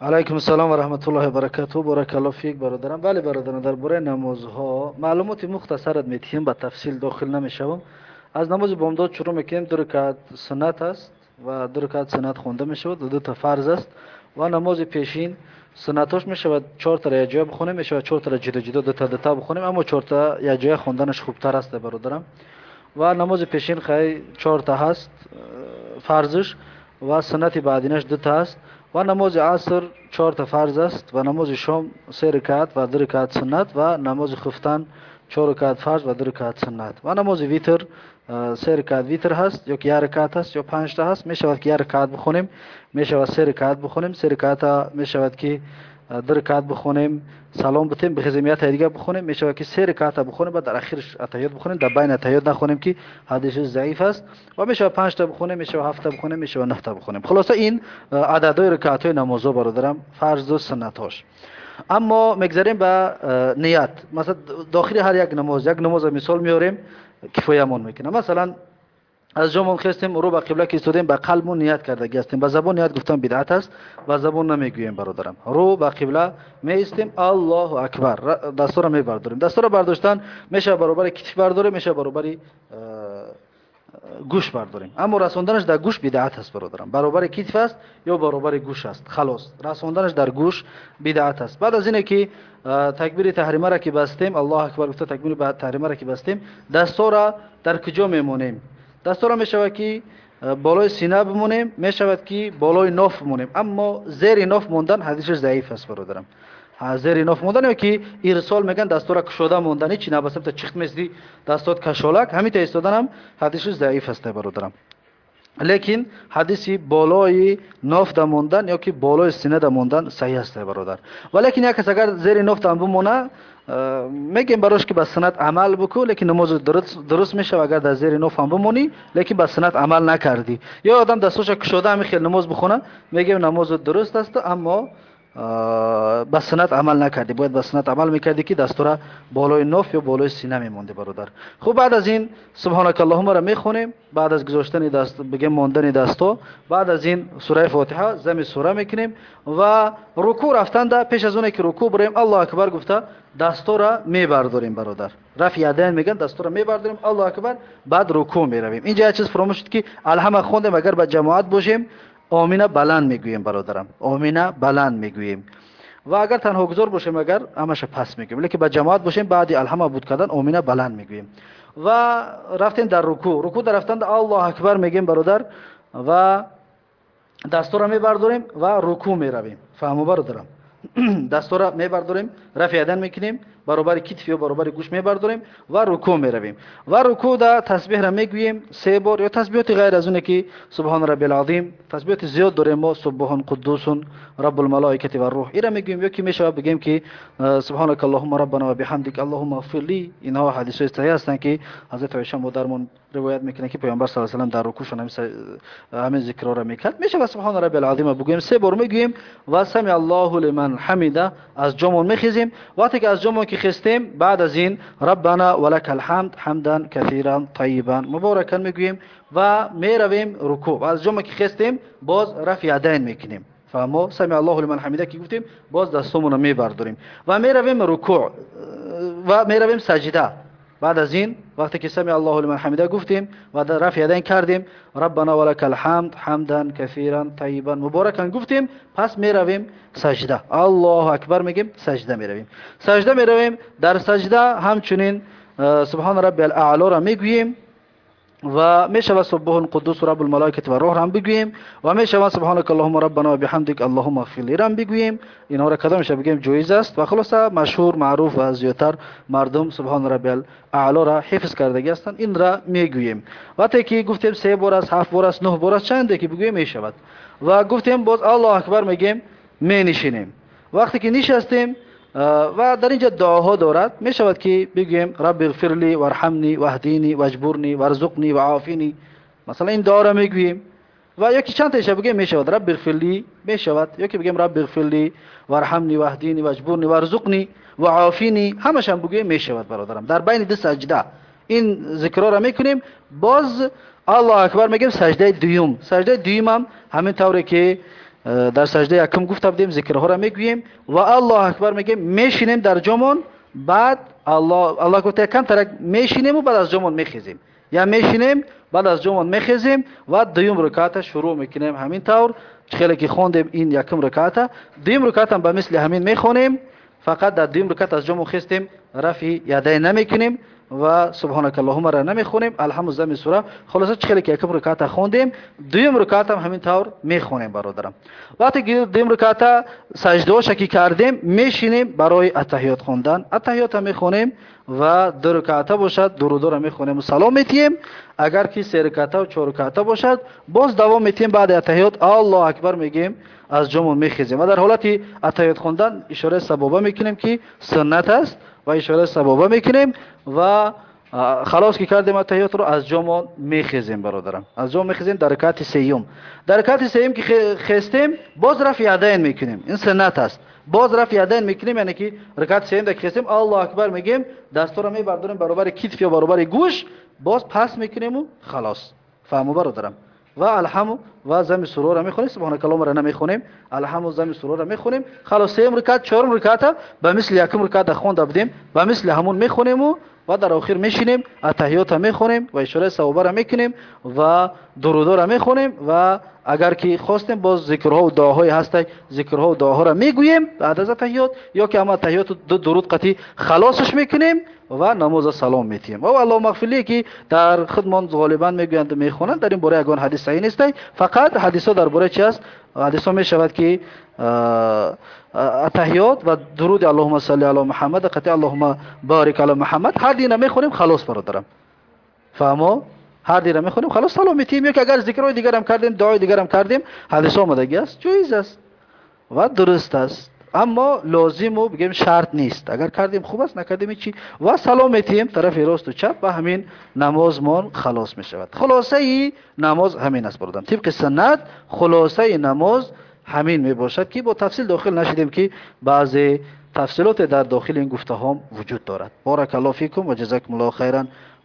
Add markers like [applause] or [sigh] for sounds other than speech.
علیکم السلام و رحمت الله و برکاته. بارک الله فیک برادرم بله برادرم در باره نمازها معلومات مختصرت میتیم با تفصیل داخل نمی‌شوم. از نماز بامداد شروع می‌کنیم. دو رکعت سنت است و دو رکعت سنت خونده می‌شود. دو تا فرض است و نماز پیشین سنتاش می‌شود چهار تا یک جای بخونیم. می‌شود چهار تا جدا جدا دو تا دو تا بخونیم. اما چهار تا یک جای خوندنش خوبتر است برادرم و نماز پیشین خیلی چهار تا هست فرضش و سنت بعدینش دو تا است. ва намози аср чорта фарз аст ва намози шом се ракаат ва ду ракаат суннат ва намози хуфтан чор ракаат фарз ва ду ракаат суннат. Ва намози витр се ракаат витр ҳаст ё як ракаат ҳаст ё панҷта ҳаст мешавад ки як ракаат бихонем мешавад се ракаат бихонем се ракаата мешавад ки ду ракат бихонем салом битем бихезем я атаҳиё дига бихонем мешавад ки се раката бихонем баъд дар ахирш атаҳиёт бихонем дар байни атаҳиёт нахонем ки ҳадису заиф аст. Ва мешавад панҷта бихонем мешавад ҳафта бихонем мешавад наҳта бихонем. Хулоса ин э, ададҳои ракатҳои намозҳо бародарам фарзу суннатҳош. Аммо мегзарем ба э, ният. Масалан дохили ҳар як намоз. Як намоза мисол меорем кифоямон мекунам. Масалан аз ҷомон хестем рӯ ба қибла ки истодем ба қалбу ният кардагӣ ҳастем ба забон ният гуфтан бидъат аст ба забон намегӯем бародарам. Рӯ ба қибла меистем аллоҳу акбар дастора мебардорем. Дастора бардоштан мешава баробари китф бардорем мешава баробари э, э, гӯш бардорем. Аммо расонданаш дар гӯш бидъат аст бародарам. Баробари китф аст ё баробари гӯш аст? Халос. Расонданаш дар гӯш бидъат аст. Баъд аз ине ки э, такбири таҳримаро ки бастем аллоҳу акбар гуфта такбири таҳримаро ки бастем дастора дар куҷо мемонем? дастора мешавад ки э, болои сина бимонем мешавад ки болои ноф бимонем. Аммо зери ноф мондан ҳадисаш заиф аст бародарам зери ноф мондан ё ки ирсол меган дастора кушода мондан ҳечи набасамта чихт месди дастот кашолак ҳамита истоданам ҳадису заиф ҳаста бародарам لیکن حدیثی بالای ناف موندن یا که بالای سینه موندن صحیح است برادر ولیکن یک کس اگر زیر ناف بمونه میگیم براش که به سنت عمل بکو لیکن نماز درست درست میشه اگر در زیر ناف هم بمونی لیکن به سنت عمل نکردی یا آدم دستوش کشوده همین خیلی نماز بخونه میگیم نماز درست است اما ба санат амал накардӣ. Бояд ба санат амал мекардӣ ки дастура болои ноф ё болои сина мемондӣ бародар. Хуб баъд аз ин субҳанака аллоҳумаро мехонем. Баъд аз гузоштани даст бигем мондани дастҳо баъд аз ин сураи фотиҳа зами сура мекунем ва рукӯъ рафтанда пеш аз оне ки рукӯъ бурем аллоҳ акбар гуфта дастора мебардорем бародар рафи ядайн мегӯян дастора мебардорем аллоҳ акбар баъд рукӯъ меравем. Инҷа як чиз фуромӯш шуд ки алҳама хондем агар ба ҷамоат бошем омина баланд мегӯем бародарам. омина баланд мегӯем. Ва агар танҳо гузор бошем агар ҳамаша паст мегӯем. Лекин ба ҷамоат бошем баъди алҳама буд кардан омина баланд мегӯем. Ва рафтем дар руку. Руку дар рафтанда аллоҳ акбар мегӯем бародар. Ва дастора мебардорем ва руку меравем. Фаҳмо бародарам. [clears throat] Дастора мебардорем рафи ядан мекунем баробари китф ё баробари гӯш мебардорем ва рукӯъ меравем. Ва рукӯъда тасбеҳра мегӯем се бор ё тасбиҳоти ғайр аз оне ки субҳон раббилазим тасбиҳоти зиёд дорем мо суббуҳун қуддусун раббулмалоикати ва рӯҳ. Ира мегӯем ё ки мешавад бигӯем ки субҳонака аллоҳума раббана ва биҳамдик аллоҳума ғфирли инҳо ҳадисҳои саҳӣ ҳастанд ки ҳазрати оиша модармон ривоят мекунад ки паёмбар с салам дар рукӯшон ҳамин зикрора мекард. Мешавад субҳона раббилазима бигӯем се бор мегӯем ва сами аллоҳу лиман ҳамида аз ҷомон мехезем. Вақте ки аз ҷомон ки хестем баъд аз ин раббана валакал ҳамд ҳамдан касиран таибан муборакан мегӯем ва меравем рукӯ аз ҷоме ки хестем боз рафъи ядайн мекунем. Фаҳмо сами аллоҳу лиман ҳамида ки гуфтем боз дастомонро мебардорем. Ва меравем рукӯ э, ва меравем саҷда. بعد از این وقتی که سمع الله لمن حمیده گفتیم و در رفع یدین کردیم ربنا ولک الحمد حمدا کثیرا طیبا مبارکا گفتیم پس می رویم سجده الله اکبر میگیم سجده می رویم سجده می رویم در سجده همچنین سبحان رب الاعلا را میگوییم و می شود سبح قدوس رب الملائکه و روح را بگوییم و می شود سبحانك اللهم ربنا و بحمدک اللهم اغفر لی را بگوییم اینا را کدام میشه بگیم جایز است و خلاصه مشهور معروف و زیاتر مردم سبحان رب الاعلا را حفظ کرده هستند این را میگوییم وقتی که گفتیم سه بار است هفت بار است نه بار است چنده که بگوییم می شود و گفتیم باز الله اکبر میگیم می نشینیم وقتی که نشستیم Э, ва дар инҷа дуоҳо дорад мешавад ки бигӯем рабби ғфирли варҳамни ваҳдини важбурни варзуқни ваофини масалан ин дуоро мегӯем. Ва ёки чанд таша бигӯем мешавад рабби ғфирли мешавад ёки бигӯем рабби ғфирли варҳамни ваҳдини важбурни варзуқни ваофини ҳамашам бигӯем мешавад бародарам. Дар байни ду саҷда. Ин зикроро мекунем. Боз аллоҳу акбар мегӯем саҷдаи дуюм. Саҷдаи дуюмам ҳамин тавре ки الله اکبر میگیم سجده دوم سجده دوم هم همین طوری که дар саҷда якум гуфта будем зикрҳоро мегӯем ва аллоҳ акбар мегӯем мешинем дар ҷомон баъд аллоҳ гуфта якам тарак мешинему баъд аз ҷомон мехезем я мешинем баъд аз ҷомон мехезем ва дуюм руката шурӯъ мекунем ҳамин тавр хеле ки хондем ин якум руката дуюм рукатам ба мисли ҳамин мехонем фақат дар дуюм рукат аз ҷомон хистем рафъи ядайн намекунем ва субҳанака аллоҳумаро намехонем алҳаму зами сура холоса чӣ хеле ки якум руката хондем дуюм рукатам ҳамин тавр мехонем бародарам вақте ки дуюм руката саҷдаоша ки кардем мешинем барои атаҳиёт хондан атаҳиёта мехонем ва ду руката бошад дурудора мехонему салом метиҳем агар ки се руката ва чор руката бошад боз давом метиҳем баъди атаҳиёт аллоҳ акбар мегӯем аз ҷомон мехезем ва дар ҳолати атаҳиёт хондан ишораи сабоба мекунем ки суннат аст ва ишораи сабоба мекунем ва халос ки кардем атаҳиётро аз ҷомон мехезем бародарам аз ҷомон мехезем дар ракати сеюм дар ракати сеюм ки хестем боз рафъи ядайн мекунем ин суннат аст боз рафъи ядайн мекунем яъне ки ракати сеюм дар ки хестем аллоҳ акбар мегӯем дастора мебардорем баробари китф ё баробари гӯш боз пас мекунему халос фаҳмо бародарам ва алҳаму ва зами сурора мехонем субҳанакалломара намехонем алҳаму зами сурора мехонем. Халос сеюм ракат чорум раката ба мисли якум раката хонда будем ба мисли ҳамон мехонему ва дар охир мешинем атаҳиёта мехонем ва ишораи савобара мекунем ва дурудора мехонем ва агар ки хостем боз зикрҳоу дуоҳое ҳастай зикрҳоу дуоҳоро мегӯем баъд аз атаҳиёт ё ки ама атаҳиёту ду дуруд қатӣ халосаш мекунем ва намоза салом метиҳем. Ва аллоҳ мағфирлие ки дар худмон ғолибан мегӯянду мехонанд дар ин бора ягон ҳадис саҳӣ нестай фақат ҳадисҳо дар бораи чи аст? Ҳадисҳо мешавад ки атаҳиёт ва дуруди аллоҳума салли ало муҳаммад қати аллоҳума барик ало муҳаммад ҳар дина мехонем халос бародарам. Фаҳмо ҳар дина мехонем халос салом метиҳем ё ки агар зикрҳои дигарам кардем дуои дигарам кардем ҳадисҳо омадагӣ аст ҷоиз аст ва дуруст аст аммо лозиму бигем шарт нест агар кардем хуб аст накардем чӣ ва салом метиҳем тарафи росту чап ва ҳамин намозмон халос мешавад хулосаи намоз ҳамин аст бародарам тибқи саннат хулосаи намоз ҳамин мебошад ки бо тафсил дохил нашидем ки баъзе тафсилоте дар дохили ин гуфтаҳом вуҷуд дорад баракалло фикум ва ҷазакумуллоҳу хайран вассалому